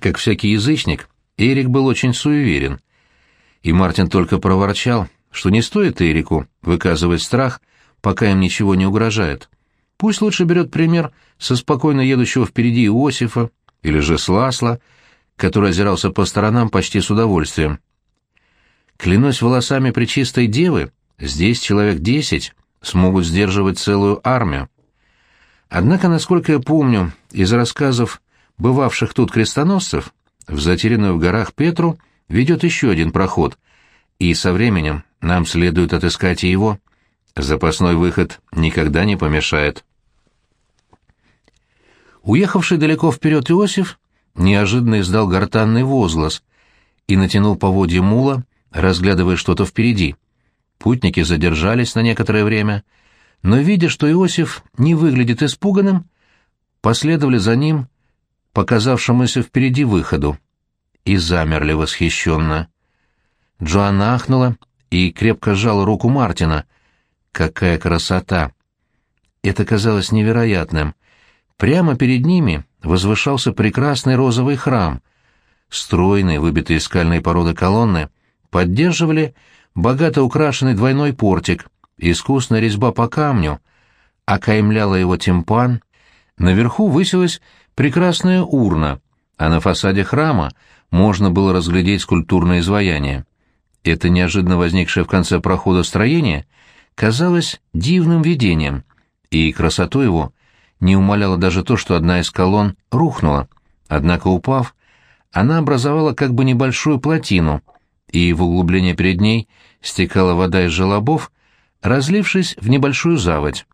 Как всякий язычник, Эрик был очень суеверен. И Мартин только проворчал, что не стоит Эрику выказывать страх, пока им ничего не угрожает. Пусть лучше берет пример со спокойно едущего впереди Иосифа или же с Ласла, который озирался по сторонам почти с удовольствием. Клянусь волосами пречистой девы, здесь человек десять смогут сдерживать целую армию. Однако, насколько я помню, из рассказов бывавших тут крестоносцев, в затерянную в горах Петру ведет еще один проход, и со временем нам следует отыскать его. Запасной выход никогда не помешает. Уехавший далеко вперед Иосиф неожиданно издал гортанный возглас и натянул поводья мула, разглядывая что-то впереди. Путники задержались на некоторое время, но, видя, что Иосиф не выглядит испуганным, последовали за ним, показавшемуся впереди выходу, и замерли восхищенно. Джоанна ахнула и крепко сжала руку Мартина. Какая красота! Это казалось невероятным. Прямо перед ними возвышался прекрасный розовый храм. Стройные, выбитые скальной породы колонны поддерживали богато украшенный двойной портик, искусная резьба по камню, окаймляла его тимпан, наверху высилась прекрасная урна, а на фасаде храма можно было разглядеть скульптурное изваяние. Это неожиданно возникшее в конце прохода строение казалось дивным видением, и красоту его не умаляло даже то, что одна из колонн рухнула, однако, упав, она образовала как бы небольшую плотину, и в углубление перед ней стекала вода из желобов, разлившись в небольшую заводь.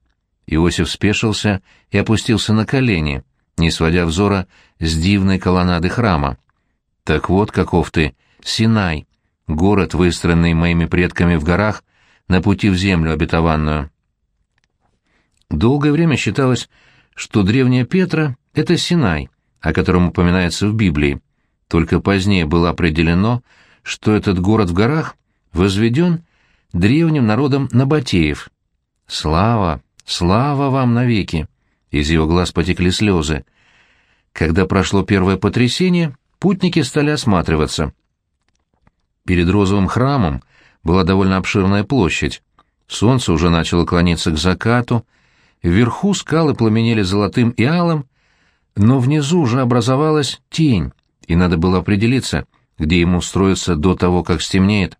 Иосиф спешился и опустился на колени, не сводя взора с дивной колоннады храма. «Так вот каков ты, Синай, город, выстроенный моими предками в горах на пути в землю обетованную». Долгое время считалось, что древняя Петра — это Синай, о котором упоминается в Библии. Только позднее было определено, что этот город в горах возведен древним народом Набатеев. Слава, слава вам навеки! Из его глаз потекли слезы. Когда прошло первое потрясение, путники стали осматриваться. Перед розовым храмом была довольно обширная площадь. Солнце уже начало клониться к закату, вверху скалы пламенели золотым и алым, но внизу уже образовалась тень, и надо было определиться, где ему устроиться до того, как стемнеет.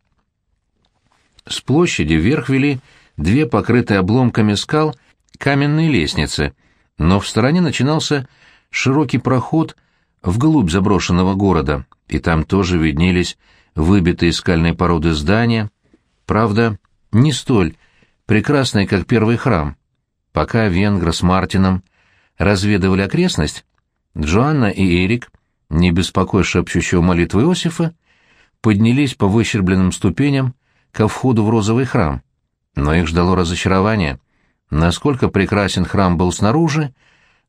С площади вверх вели две покрытые обломками скал каменные лестницы, но в стороне начинался широкий проход вглубь заброшенного города, и там тоже виднелись выбитые скальной породы здания, правда, не столь прекрасные, как первый храм. Пока Венгра с Мартином разведывали окрестность, Джоанна и Эрик, не беспокоя шепчущего молитвы Иосифа, поднялись по выщербленным ступеням ко входу в розовый храм. Но их ждало разочарование. Насколько прекрасен храм был снаружи,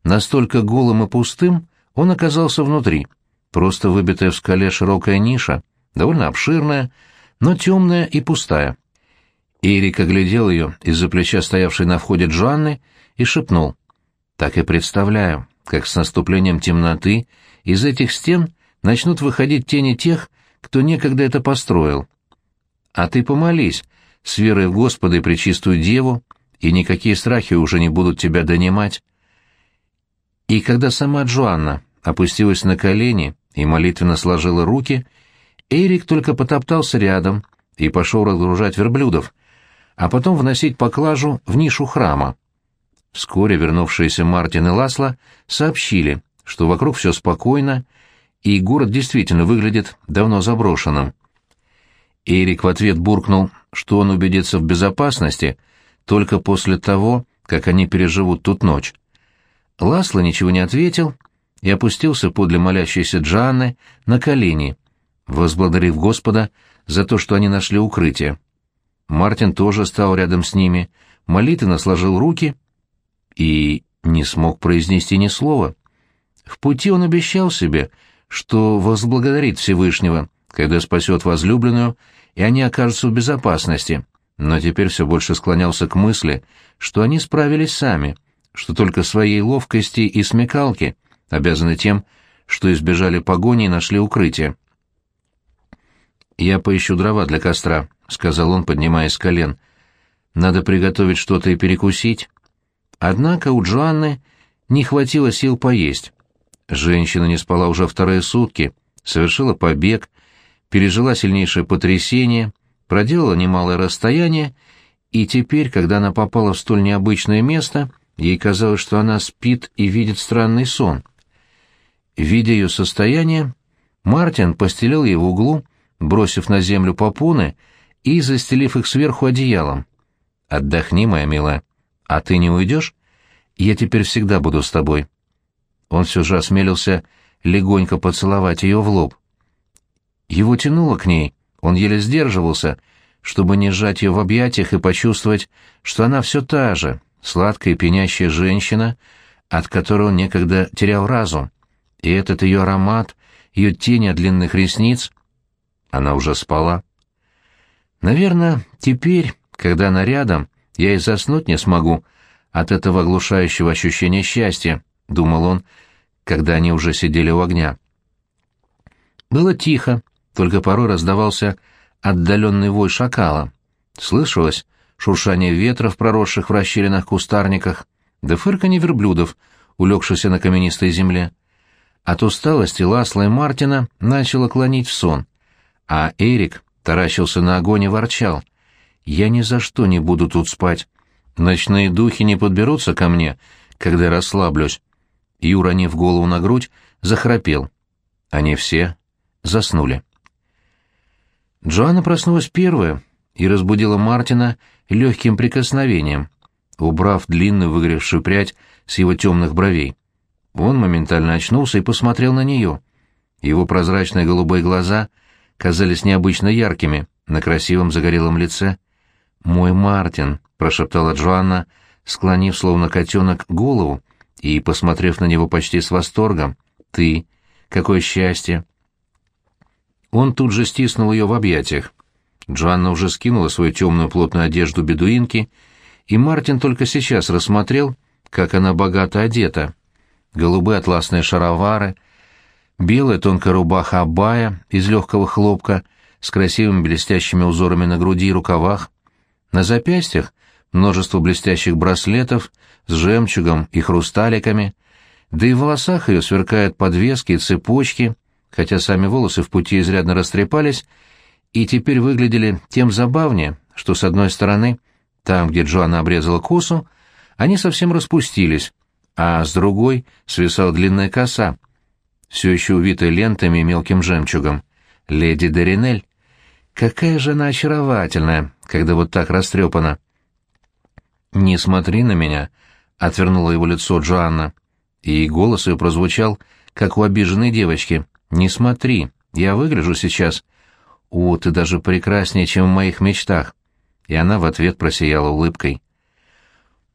настолько голым и пустым он оказался внутри. Просто выбитая в скале широкая ниша, довольно обширная, но темная и пустая. Эрик оглядел ее из-за плеча стоявшей на входе Джоанны и шепнул. «Так и представляю, как с наступлением темноты из этих стен начнут выходить тени тех, кто некогда это построил. А ты помолись, с верой в Господа и Пречистую Деву, и никакие страхи уже не будут тебя донимать. И когда сама Джоанна опустилась на колени и молитвенно сложила руки, Эрик только потоптался рядом и пошел разгружать верблюдов, а потом вносить поклажу в нишу храма. Вскоре вернувшиеся Мартин и Ласло сообщили, что вокруг все спокойно, и город действительно выглядит давно заброшенным. Эрик в ответ буркнул, что он убедится в безопасности только после того, как они переживут тут ночь. Ласло ничего не ответил и опустился подле молящейся Джанны на колени, возблагодарив Господа за то, что они нашли укрытие. Мартин тоже стал рядом с ними, молитвенно сложил руки и не смог произнести ни слова. В пути он обещал себе, что возблагодарит Всевышнего, когда спасет возлюбленную, и они окажутся в безопасности, но теперь все больше склонялся к мысли, что они справились сами, что только своей ловкости и смекалки обязаны тем, что избежали погони и нашли укрытие. «Я поищу дрова для костра», — сказал он, поднимаясь с колен. «Надо приготовить что-то и перекусить». Однако у Джоанны не хватило сил поесть. Женщина не спала уже вторые сутки, совершила побег, пережила сильнейшее потрясение, проделала немалое расстояние, и теперь, когда она попала в столь необычное место, ей казалось, что она спит и видит странный сон. Видя ее состояние, Мартин постелил ей в углу, бросив на землю попоны и застелив их сверху одеялом. «Отдохни, моя милая. А ты не уйдешь? Я теперь всегда буду с тобой». Он все же осмелился легонько поцеловать ее в лоб. Его тянуло к ней, он еле сдерживался, чтобы не сжать ее в объятиях и почувствовать, что она все та же, сладкая пенящая женщина, от которой он некогда терял разум. И этот ее аромат, ее тень от длинных ресниц — она уже спала. Наверное, теперь, когда она рядом, я и заснуть не смогу от этого оглушающего ощущения счастья, — думал он, когда они уже сидели у огня. Было тихо, только порой раздавался отдаленный вой шакала. Слышалось шуршание ветра в проросших в расщелинах кустарниках, да фырканье верблюдов, улегшихся на каменистой земле. От усталости Ласла и Мартина начало клонить в сон а Эрик таращился на огонь и ворчал. «Я ни за что не буду тут спать. Ночные духи не подберутся ко мне, когда расслаблюсь». И, уронив голову на грудь, захрапел. Они все заснули. Джоанна проснулась первая и разбудила Мартина легким прикосновением, убрав длинную выгоревшую прядь с его темных бровей. Он моментально очнулся и посмотрел на нее. Его прозрачные голубые глаза — казались необычно яркими на красивом загорелом лице. «Мой Мартин», — прошептала Джоанна, склонив, словно котенок, голову и посмотрев на него почти с восторгом. «Ты! Какое счастье!» Он тут же стиснул ее в объятиях. Джоанна уже скинула свою темную плотную одежду бедуинки, и Мартин только сейчас рассмотрел, как она богато одета. Голубые атласные шаровары — белая тонкая рубаха абая из легкого хлопка с красивыми блестящими узорами на груди и рукавах, на запястьях множество блестящих браслетов с жемчугом и хрусталиками, да и в волосах ее сверкают подвески и цепочки, хотя сами волосы в пути изрядно растрепались и теперь выглядели тем забавнее, что с одной стороны, там, где Джоанна обрезала косу, они совсем распустились, а с другой свисала длинная коса, все еще увитая лентами и мелким жемчугом. Леди Деринель. Какая же она очаровательная, когда вот так растрепана. «Не смотри на меня», — отвернула его лицо Джоанна. И голос ее прозвучал, как у обиженной девочки. «Не смотри, я выгляжу сейчас. О, ты даже прекраснее, чем в моих мечтах». И она в ответ просияла улыбкой.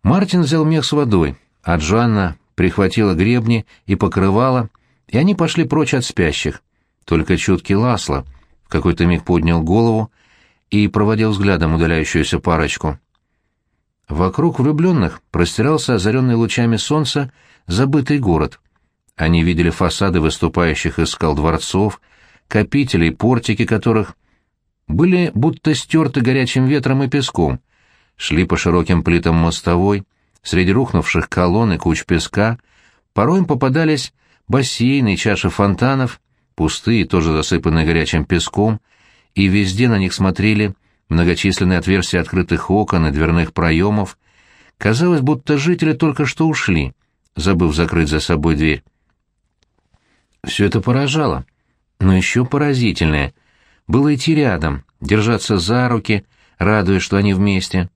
Мартин взял мех с водой, а Джоанна прихватила гребни и покрывала, и они пошли прочь от спящих. Только чуткий Ласло в какой-то миг поднял голову и проводил взглядом удаляющуюся парочку. Вокруг влюбленных простирался озаренный лучами солнца забытый город. Они видели фасады выступающих из скал дворцов, копителей, портики которых были будто стерты горячим ветром и песком, шли по широким плитам мостовой, среди рухнувших колонн и куч песка, порой им попадались бассейны и чаши фонтанов, пустые, тоже засыпанные горячим песком, и везде на них смотрели многочисленные отверстия открытых окон и дверных проемов. Казалось, будто жители только что ушли, забыв закрыть за собой дверь. Все это поражало, но еще поразительнее было идти рядом, держаться за руки, радуясь, что они вместе.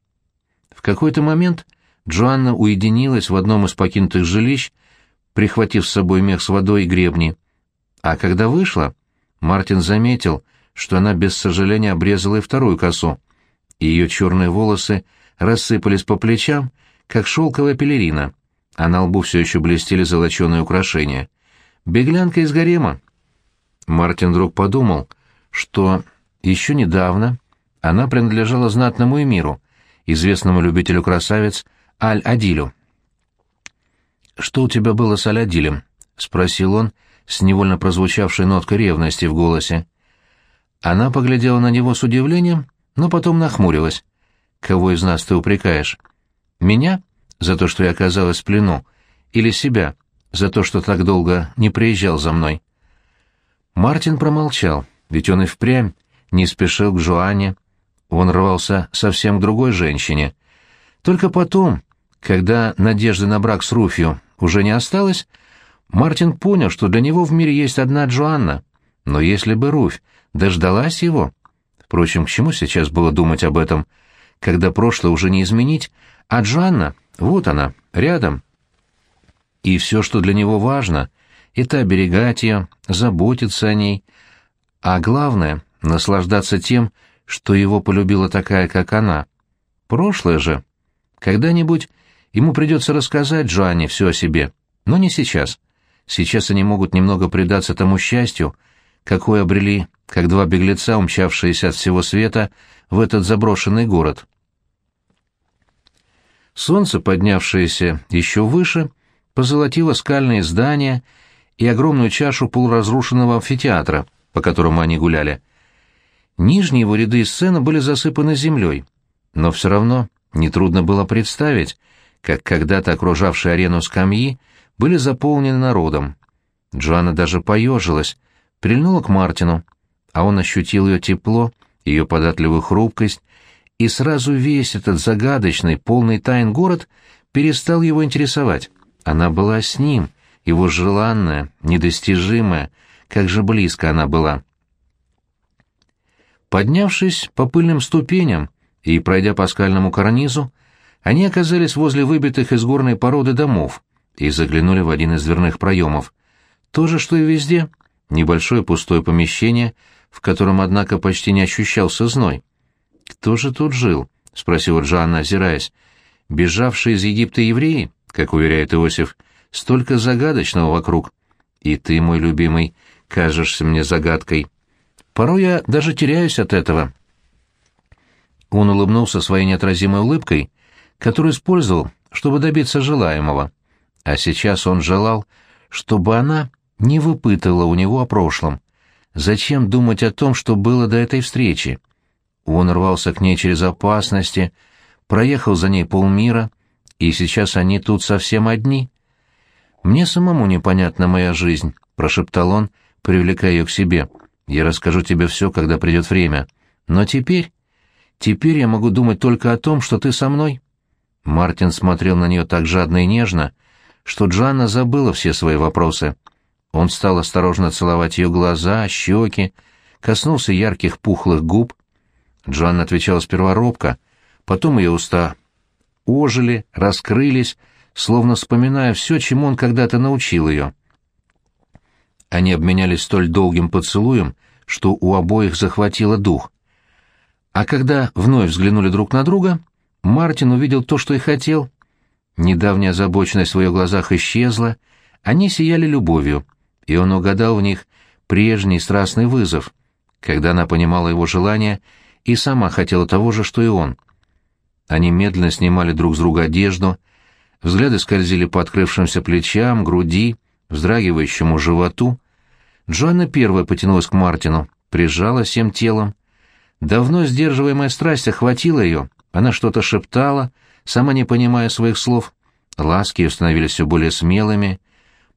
В какой-то момент Джоанна уединилась в одном из покинутых жилищ прихватив с собой мех с водой и гребни. А когда вышла, Мартин заметил, что она без сожаления обрезала и вторую косу, и ее черные волосы рассыпались по плечам, как шелковая пелерина, а на лбу все еще блестели золоченые украшения. Беглянка из гарема. Мартин вдруг подумал, что еще недавно она принадлежала знатному эмиру, известному любителю красавиц Аль-Адилю. «Что у тебя было с Алядилем?» — спросил он, с невольно прозвучавшей ноткой ревности в голосе. Она поглядела на него с удивлением, но потом нахмурилась. «Кого из нас ты упрекаешь? Меня? За то, что я оказалась в плену? Или себя? За то, что так долго не приезжал за мной?» Мартин промолчал, ведь он и впрямь не спешил к Жуане. Он рвался совсем к другой женщине. Только потом, когда надежды на брак с Руфью уже не осталось, Мартин понял, что для него в мире есть одна Джоанна. Но если бы Руфь дождалась его... Впрочем, к чему сейчас было думать об этом, когда прошлое уже не изменить, а Джоанна, вот она, рядом. И все, что для него важно, это оберегать ее, заботиться о ней, а главное — наслаждаться тем, что его полюбила такая, как она. Прошлое же. Когда-нибудь ему придется рассказать Джоанне все о себе, но не сейчас. Сейчас они могут немного предаться тому счастью, какое обрели, как два беглеца, умчавшиеся от всего света в этот заброшенный город. Солнце, поднявшееся еще выше, позолотило скальные здания и огромную чашу полуразрушенного амфитеатра, по которому они гуляли. Нижние его ряды и сцены были засыпаны землей, но все равно нетрудно было представить, как когда-то окружавшие арену скамьи были заполнены народом. Джоанна даже поежилась, прильнула к Мартину, а он ощутил ее тепло, ее податливую хрупкость, и сразу весь этот загадочный, полный тайн город перестал его интересовать. Она была с ним, его желанная, недостижимая, как же близко она была. Поднявшись по пыльным ступеням и пройдя по скальному карнизу, они оказались возле выбитых из горной породы домов и заглянули в один из дверных проемов. То же, что и везде, небольшое пустое помещение, в котором, однако, почти не ощущался зной. «Кто же тут жил?» — спросила Джоанна, озираясь. «Бежавшие из Египта евреи, как уверяет Иосиф, столько загадочного вокруг. И ты, мой любимый, кажешься мне загадкой. Порой я даже теряюсь от этого». Он улыбнулся своей неотразимой улыбкой, которую использовал, чтобы добиться желаемого. А сейчас он желал, чтобы она не выпытывала у него о прошлом. Зачем думать о том, что было до этой встречи? Он рвался к ней через опасности, проехал за ней полмира, и сейчас они тут совсем одни. «Мне самому непонятна моя жизнь», — прошептал он, привлекая ее к себе. «Я расскажу тебе все, когда придет время. Но теперь... Теперь я могу думать только о том, что ты со мной». Мартин смотрел на нее так жадно и нежно, что Джанна забыла все свои вопросы. Он стал осторожно целовать ее глаза, щеки, коснулся ярких пухлых губ. Джанна отвечала сперва робко, потом ее уста ожили, раскрылись, словно вспоминая все, чему он когда-то научил ее. Они обменялись столь долгим поцелуем, что у обоих захватило дух. А когда вновь взглянули друг на друга, Мартин увидел то, что и хотел. Недавняя озабоченность в ее глазах исчезла, они сияли любовью, и он угадал в них прежний страстный вызов, когда она понимала его желание и сама хотела того же, что и он. Они медленно снимали друг с друга одежду, взгляды скользили по открывшимся плечам, груди, вздрагивающему животу. Джоанна первая потянулась к Мартину, прижала всем телом. Давно сдерживаемая страсть охватила ее, она что-то шептала, сама не понимая своих слов. Ласки ее становились все более смелыми.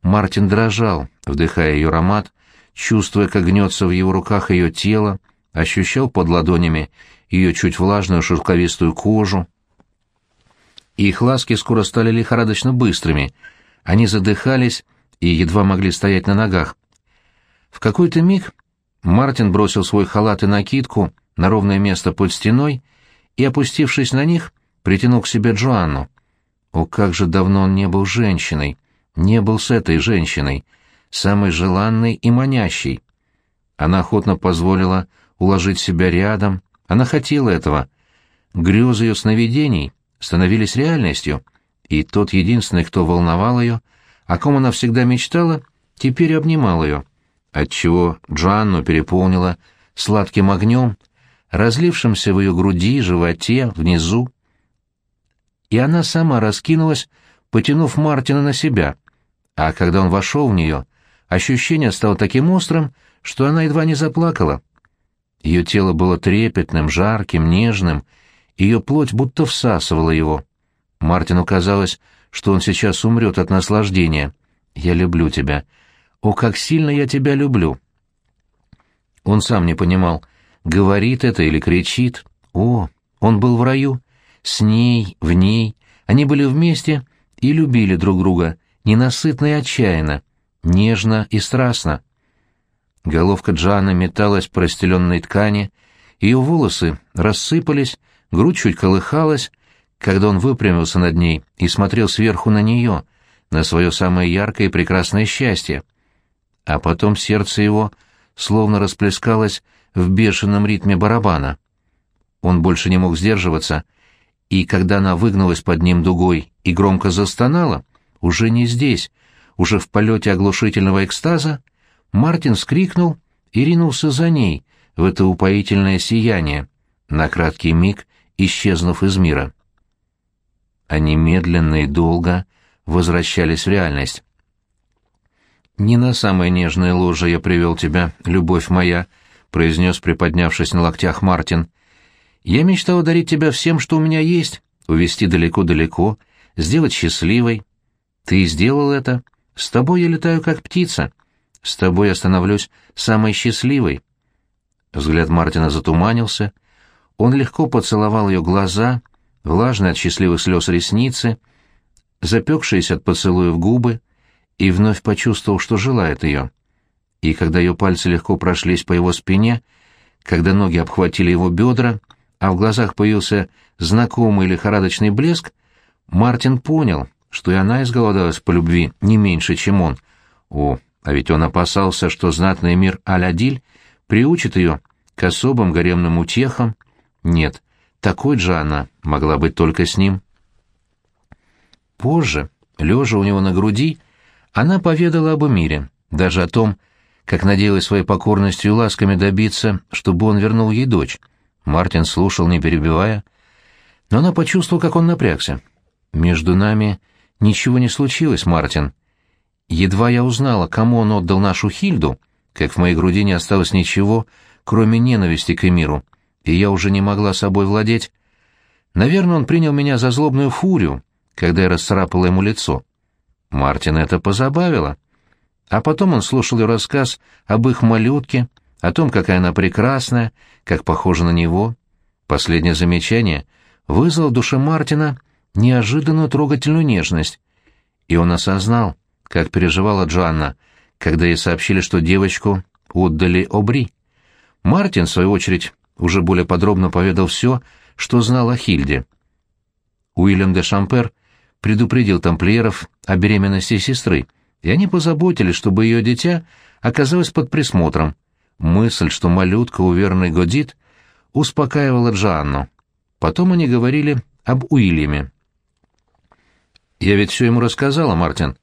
Мартин дрожал, вдыхая ее аромат, чувствуя, как гнется в его руках ее тело, ощущал под ладонями ее чуть влажную шелковистую кожу. Их ласки скоро стали лихорадочно быстрыми. Они задыхались и едва могли стоять на ногах. В какой-то миг Мартин бросил свой халат и накидку на ровное место под стеной и, опустившись на них, притянул к себе Джоанну. О, как же давно он не был женщиной, не был с этой женщиной, самой желанной и манящей. Она охотно позволила уложить себя рядом, она хотела этого. Грезы ее сновидений становились реальностью, и тот единственный, кто волновал ее, о ком она всегда мечтала, теперь обнимал ее, отчего Джоанну переполнила сладким огнем, разлившимся в ее груди, животе, внизу. И она сама раскинулась, потянув Мартина на себя, а когда он вошел в нее, ощущение стало таким острым, что она едва не заплакала. Ее тело было трепетным, жарким, нежным, ее плоть будто всасывала его. Мартину казалось, что он сейчас умрет от наслаждения. «Я люблю тебя. О, как сильно я тебя люблю!» Он сам не понимал, говорит это или кричит. О, он был в раю. С ней, в ней. Они были вместе и любили друг друга, ненасытно и отчаянно, нежно и страстно. Головка Джана металась по расстеленной ткани, ее волосы рассыпались, грудь чуть колыхалась, когда он выпрямился над ней и смотрел сверху на нее, на свое самое яркое и прекрасное счастье. А потом сердце его словно расплескалось в бешеном ритме барабана. Он больше не мог сдерживаться, и когда она выгнулась под ним дугой и громко застонала, уже не здесь, уже в полете оглушительного экстаза, Мартин вскрикнул и ринулся за ней в это упоительное сияние, на краткий миг исчезнув из мира. Они медленно и долго возвращались в реальность. «Не на самое нежное ложе я привел тебя, любовь моя», — произнес, приподнявшись на локтях Мартин. «Я мечтал одарить тебя всем, что у меня есть, увести далеко-далеко, сделать счастливой. Ты сделал это. С тобой я летаю, как птица. С тобой я становлюсь самой счастливой». Взгляд Мартина затуманился. Он легко поцеловал ее глаза, влажные от счастливых слез ресницы, запекшиеся от поцелуев губы, и вновь почувствовал, что желает ее. И когда ее пальцы легко прошлись по его спине, когда ноги обхватили его бедра, а в глазах появился знакомый лихорадочный блеск, Мартин понял, что и она изголодалась по любви не меньше, чем он. О, а ведь он опасался, что знатный мир Алядиль приучит ее к особым гаремным утехам. Нет, такой же она могла быть только с ним. Позже, лежа у него на груди, она поведала об мире, даже о том, как надеялась своей покорностью и ласками добиться, чтобы он вернул ей дочь. Мартин слушал, не перебивая, но она почувствовала, как он напрягся. «Между нами ничего не случилось, Мартин. Едва я узнала, кому он отдал нашу Хильду, как в моей груди не осталось ничего, кроме ненависти к Эмиру, и я уже не могла собой владеть. Наверное, он принял меня за злобную фурию, когда я расцарапала ему лицо. Мартин это позабавило. А потом он слушал ее рассказ об их малютке, о том, какая она прекрасная, как похожа на него. Последнее замечание вызвало в душе Мартина неожиданную трогательную нежность, и он осознал, как переживала Джоанна, когда ей сообщили, что девочку отдали Обри. Мартин, в свою очередь, уже более подробно поведал все, что знал о Хильде. Уильям де Шампер — предупредил тамплиеров о беременности сестры, и они позаботились, чтобы ее дитя оказалось под присмотром. Мысль, что малютка у верной Годит, успокаивала Джанну. Потом они говорили об Уильяме. «Я ведь все ему рассказала, Мартин.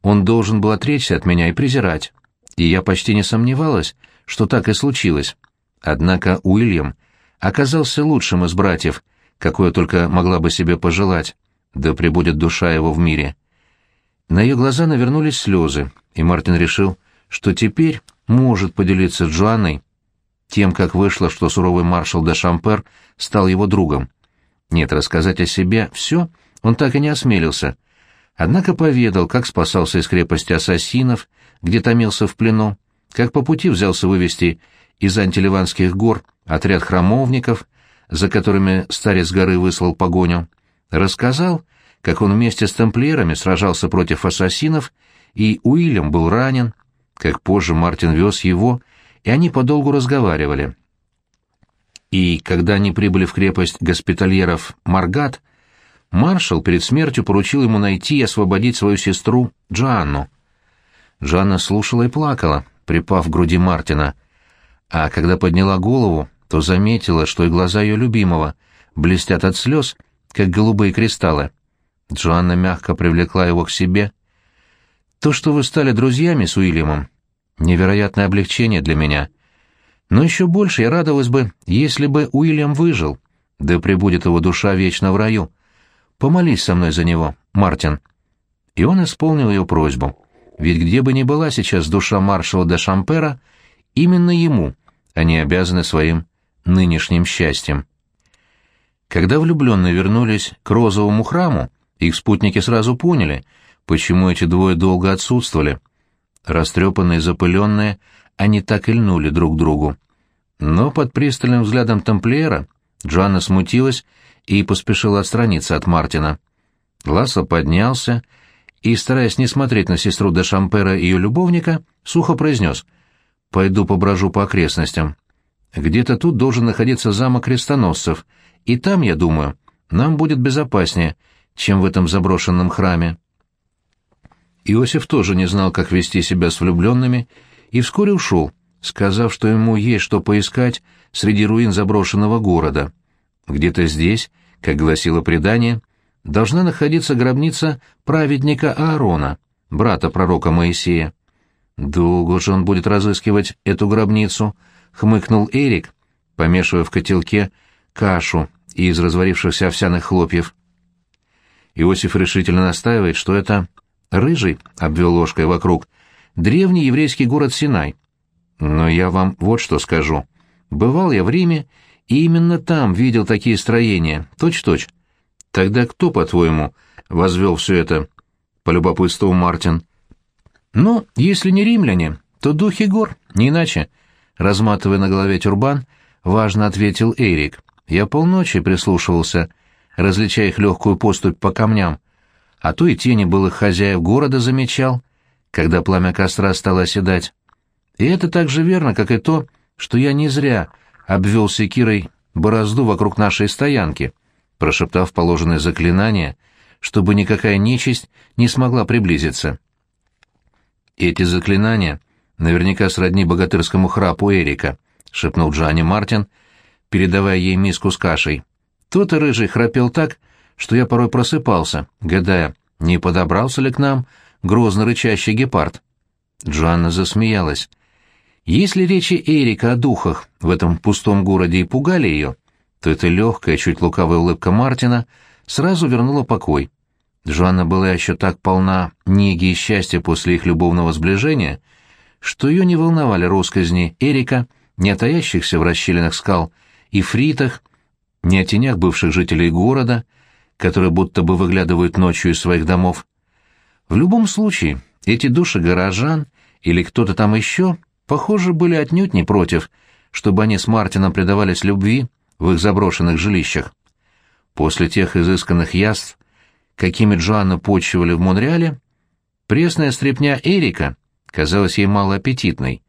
Он должен был отречься от меня и презирать. И я почти не сомневалась, что так и случилось. Однако Уильям оказался лучшим из братьев, какое только могла бы себе пожелать да пребудет душа его в мире. На ее глаза навернулись слезы, и Мартин решил, что теперь может поделиться с Джоанной тем, как вышло, что суровый маршал де Шампер стал его другом. Нет, рассказать о себе все он так и не осмелился. Однако поведал, как спасался из крепости ассасинов, где томился в плену, как по пути взялся вывести из антиливанских гор отряд храмовников, за которыми старец горы выслал погоню, Рассказал, как он вместе с тамплиерами сражался против ассасинов, и Уильям был ранен, как позже Мартин вез его, и они подолгу разговаривали. И когда они прибыли в крепость госпитальеров Маргат, маршал перед смертью поручил ему найти и освободить свою сестру Джанну. Джанна слушала и плакала, припав к груди Мартина, а когда подняла голову, то заметила, что и глаза ее любимого блестят от слез, как голубые кристаллы. Джоанна мягко привлекла его к себе. «То, что вы стали друзьями с Уильямом, невероятное облегчение для меня. Но еще больше я радовалась бы, если бы Уильям выжил, да пребудет его душа вечно в раю. Помолись со мной за него, Мартин». И он исполнил ее просьбу. ведь где бы ни была сейчас душа маршала де Шампера, именно ему они обязаны своим нынешним счастьем. Когда влюбленные вернулись к розовому храму, их спутники сразу поняли, почему эти двое долго отсутствовали. Растрепанные, запыленные, они так и льнули друг другу. Но под пристальным взглядом тамплиера Джоанна смутилась и поспешила отстраниться от Мартина. Лассо поднялся и, стараясь не смотреть на сестру де Шампера и ее любовника, сухо произнес «Пойду поброжу по окрестностям. Где-то тут должен находиться замок крестоносцев, и там, я думаю, нам будет безопаснее, чем в этом заброшенном храме». Иосиф тоже не знал, как вести себя с влюбленными, и вскоре ушел, сказав, что ему есть что поискать среди руин заброшенного города. Где-то здесь, как гласило предание, должна находиться гробница праведника Аарона, брата пророка Моисея. «Долго же он будет разыскивать эту гробницу», — хмыкнул Эрик, помешивая в котелке кашу из разварившихся овсяных хлопьев. Иосиф решительно настаивает, что это рыжий, — обвел ложкой вокруг, — древний еврейский город Синай. Но я вам вот что скажу. Бывал я в Риме, и именно там видел такие строения, точь-точь. Тогда кто, по-твоему, возвел все это? Полюбопытствовал Мартин. Ну, если не римляне, то духи гор, не иначе. Разматывая на голове тюрбан, важно ответил Эрик. Я полночи прислушивался, различая их легкую поступь по камням, а то и тени былых хозяев города замечал, когда пламя костра стало оседать. И это так же верно, как и то, что я не зря обвел секирой борозду вокруг нашей стоянки, прошептав положенное заклинание, чтобы никакая нечисть не смогла приблизиться. Эти заклинания наверняка сродни богатырскому храпу Эрика, шепнул Джанни Мартин, передавая ей миску с кашей. Тот и рыжий храпел так, что я порой просыпался, гадая, не подобрался ли к нам грозно рычащий гепард. Джоанна засмеялась. Если речи Эрика о духах в этом пустом городе и пугали ее, то эта легкая, чуть лукавая улыбка Мартина сразу вернула покой. Джоанна была еще так полна неги и счастья после их любовного сближения, что ее не волновали росказни Эрика, не о таящихся в расщелинах скал и фритах, не о тенях бывших жителей города, которые будто бы выглядывают ночью из своих домов. В любом случае, эти души горожан или кто-то там еще похоже, были отнюдь не против, чтобы они с Мартином предавались любви в их заброшенных жилищах. После тех изысканных яств, какими Джоанна почивали в Монреале, пресная стряпня Эрика казалась ей малоаппетитной.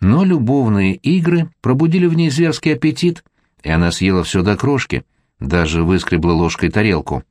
Но любовные игры пробудили в ней зверский аппетит, и она съела все до крошки, даже выскребла ложкой тарелку.